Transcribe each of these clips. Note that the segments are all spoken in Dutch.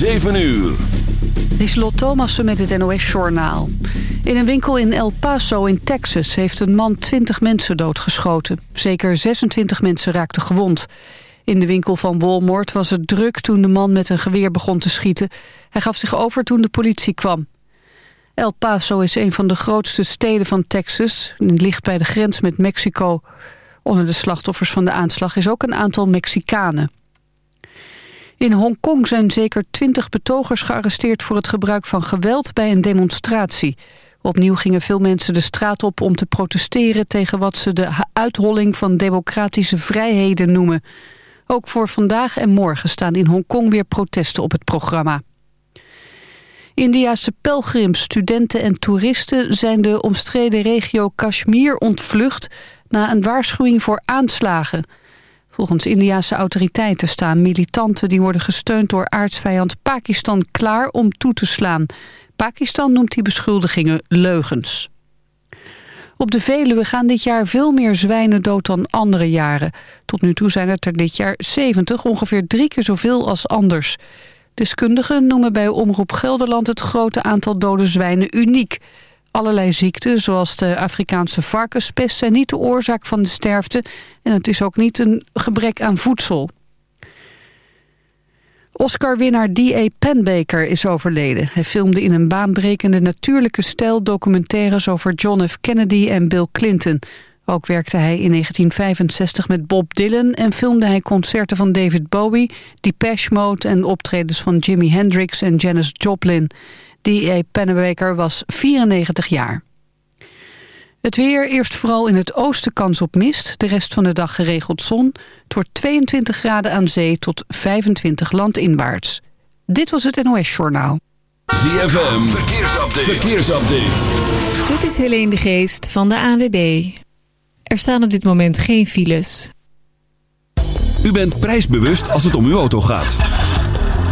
7 uur. Lieselot Thomassen met het NOS-journaal. In een winkel in El Paso in Texas heeft een man 20 mensen doodgeschoten. Zeker 26 mensen raakten gewond. In de winkel van Walmart was het druk toen de man met een geweer begon te schieten. Hij gaf zich over toen de politie kwam. El Paso is een van de grootste steden van Texas. Het ligt bij de grens met Mexico. Onder de slachtoffers van de aanslag is ook een aantal Mexicanen. In Hongkong zijn zeker twintig betogers gearresteerd voor het gebruik van geweld bij een demonstratie. Opnieuw gingen veel mensen de straat op om te protesteren tegen wat ze de uitholling van democratische vrijheden noemen. Ook voor vandaag en morgen staan in Hongkong weer protesten op het programma. Indiase pelgrims, studenten en toeristen zijn de omstreden regio Kashmir ontvlucht na een waarschuwing voor aanslagen. Volgens Indiase autoriteiten staan militanten die worden gesteund door aardsvijand Pakistan klaar om toe te slaan. Pakistan noemt die beschuldigingen leugens. Op de Veluwe gaan dit jaar veel meer zwijnen dood dan andere jaren. Tot nu toe zijn het er dit jaar 70, ongeveer drie keer zoveel als anders. Deskundigen noemen bij Omroep Gelderland het grote aantal dode zwijnen uniek. Allerlei ziekten, zoals de Afrikaanse varkenspest, zijn niet de oorzaak van de sterfte... en het is ook niet een gebrek aan voedsel. Oscar-winnaar D.A. Penbaker is overleden. Hij filmde in een baanbrekende natuurlijke stijl documentaires over John F. Kennedy en Bill Clinton. Ook werkte hij in 1965 met Bob Dylan en filmde hij concerten van David Bowie, Depeche Mode en optredens van Jimi Hendrix en Janis Joplin. D.A. Pennebaker was 94 jaar. Het weer, eerst vooral in het oosten kans op mist. De rest van de dag geregeld zon. Het wordt 22 graden aan zee tot 25 landinwaarts. Dit was het NOS Journaal. ZFM, verkeersupdate. verkeersupdate. Dit is Helene de Geest van de ANWB. Er staan op dit moment geen files. U bent prijsbewust als het om uw auto gaat.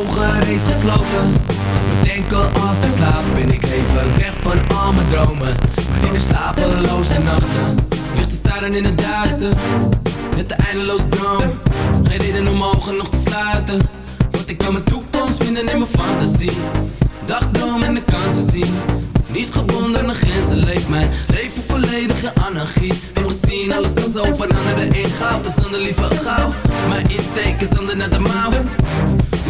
Ogen reeds gesloten. Bedenken als ik slaap, ben ik even weg van al mijn dromen. Maar ik heb slapeloze nachten, ligt te staren in het duister. Met de eindeloze droom, geen reden om ogen nog te sluiten. Want ik kan mijn toekomst vinden in mijn fantasie. Dagdroom en de kansen zien. Niet gebonden aan grenzen leeft mijn leven volledig in anarchie. Heb gezien, alles kan zo veranderen in goud. Dus dan de liever gauw. Mijn insteek is ander naar de mouw.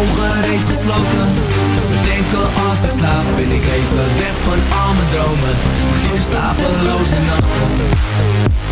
ogen reeds gesloten. Bedenken als ik slaap, ben ik even weg van al mijn dromen. Heb slapeloze nachten.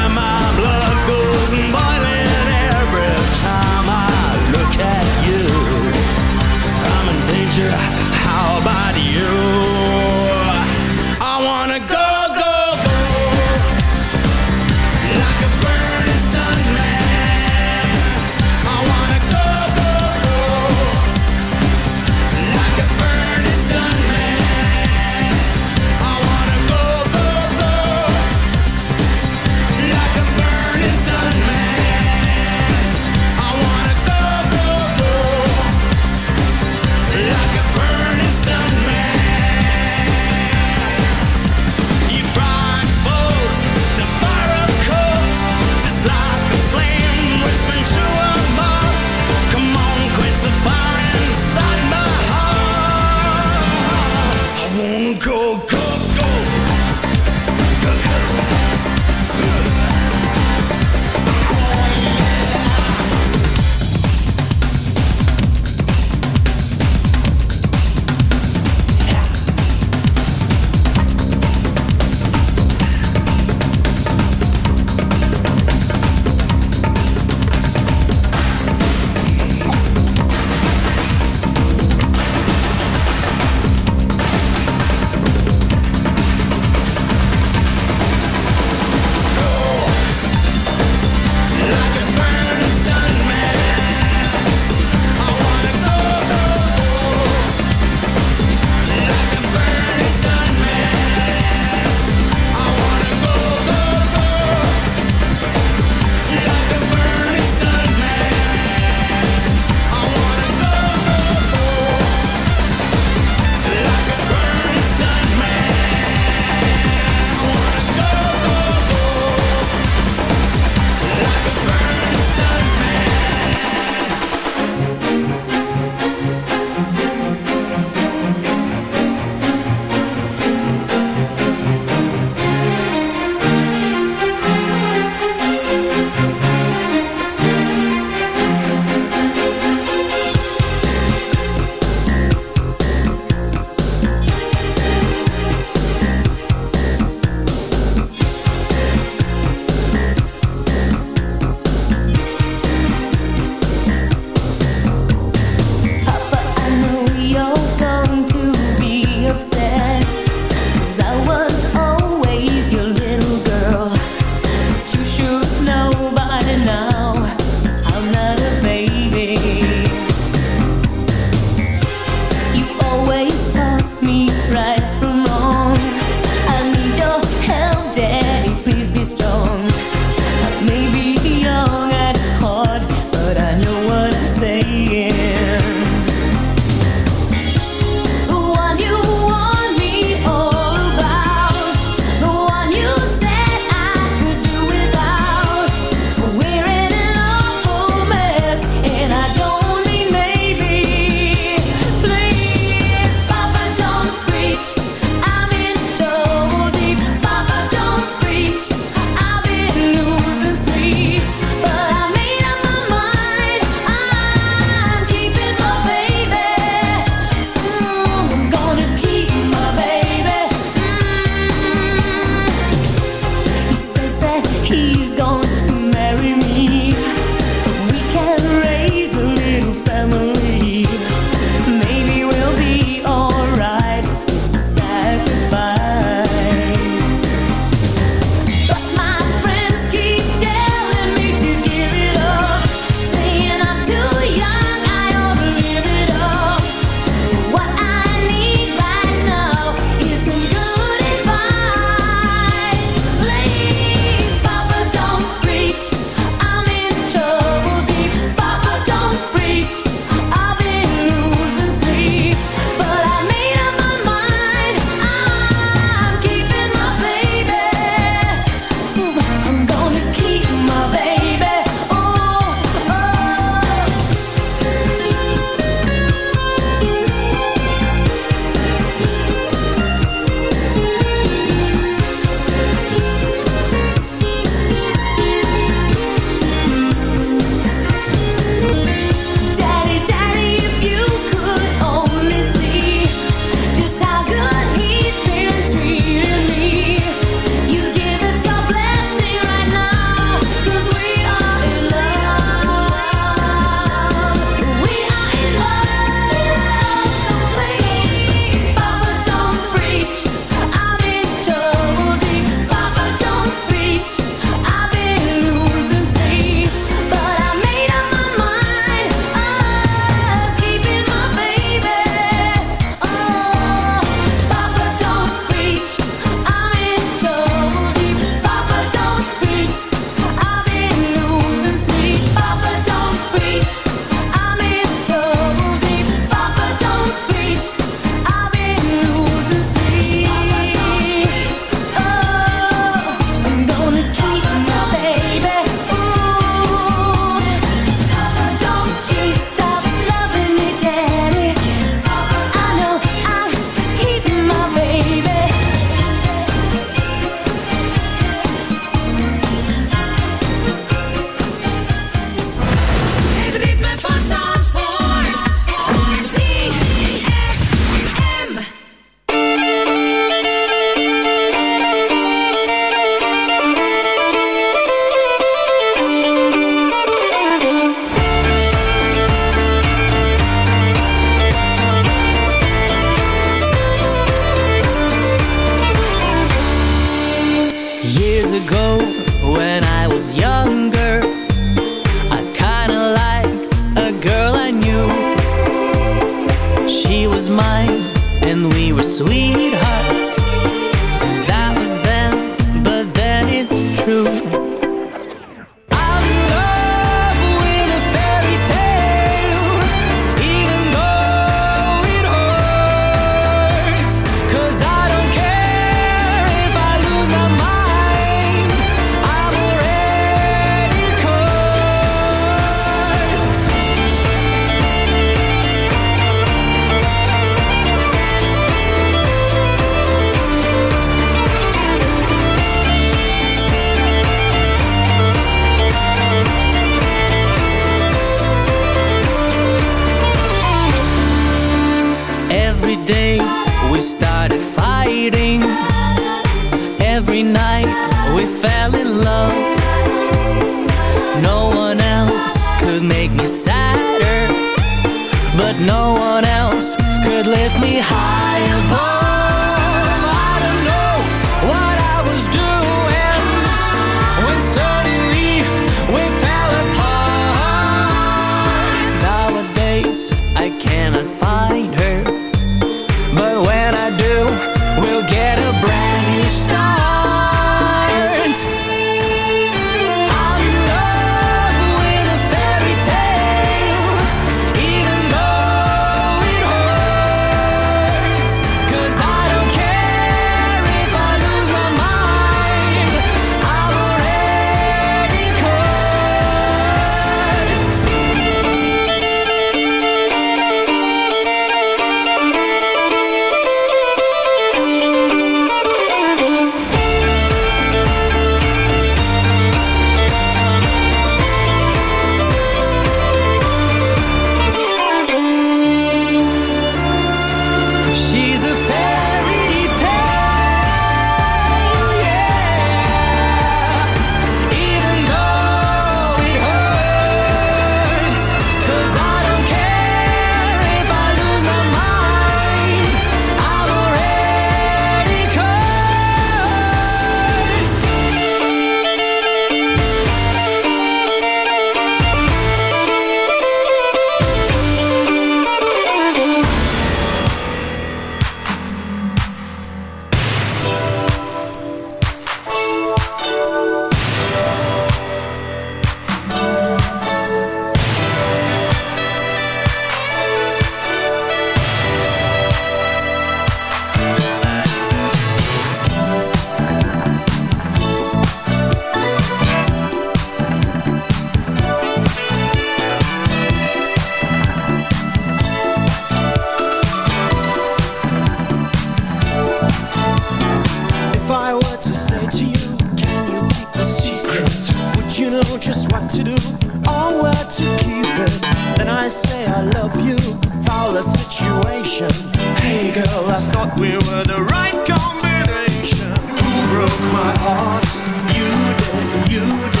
Then I say I love you, foul the situation. Hey girl, I thought we were the right combination. Who broke my heart? You did, you did.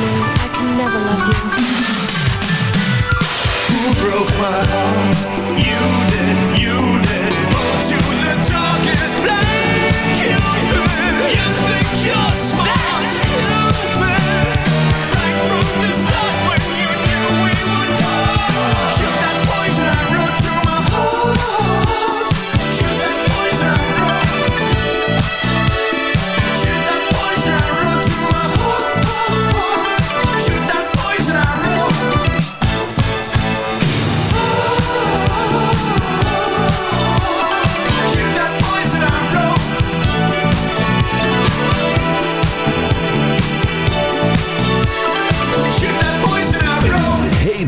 me, I can never love you. Who broke my heart? You did, you did. Won't the target like you? You think you're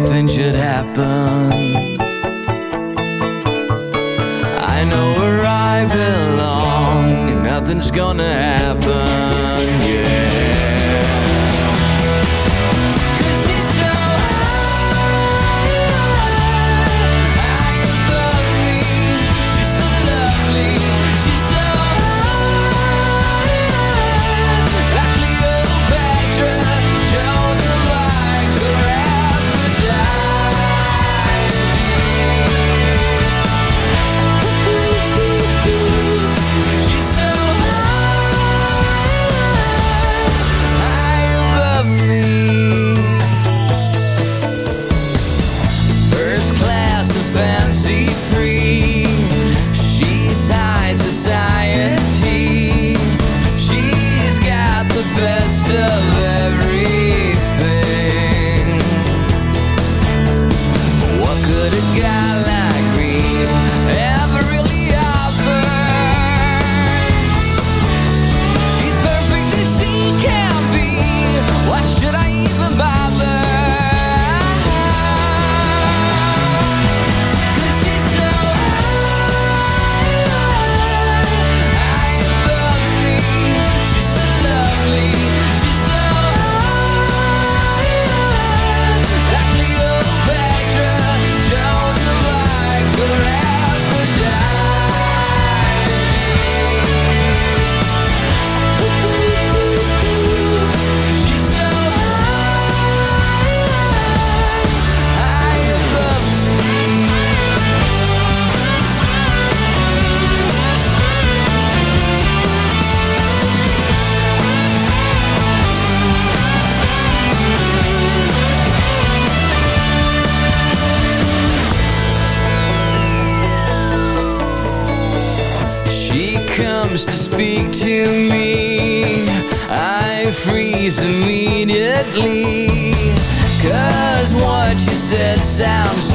anything should happen. I know where I belong, nothing's gonna happen. Me, I freeze immediately. Cause what you said sounds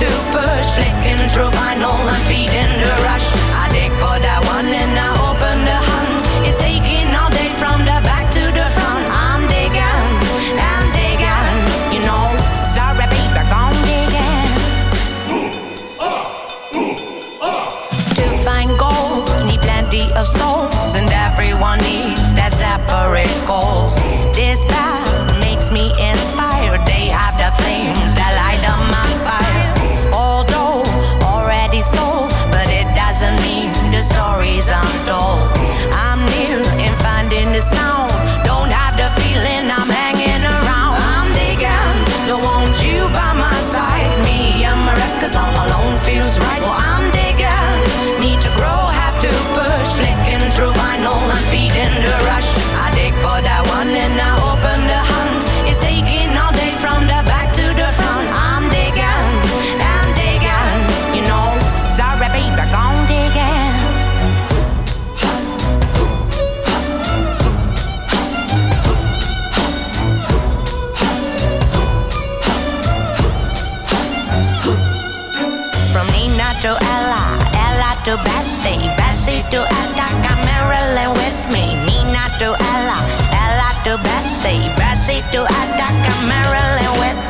to push. Flicking through vinyl and feeding the rush. I dig for that one and I open the hunt. It's taking all day from the back to the front. I'm digging, I'm digging, you know. Sorry, baby, gone digging. To find gold, need plenty of souls, and everyone needs that separate goal. This path makes me inspired. They have See to attack a Marilyn with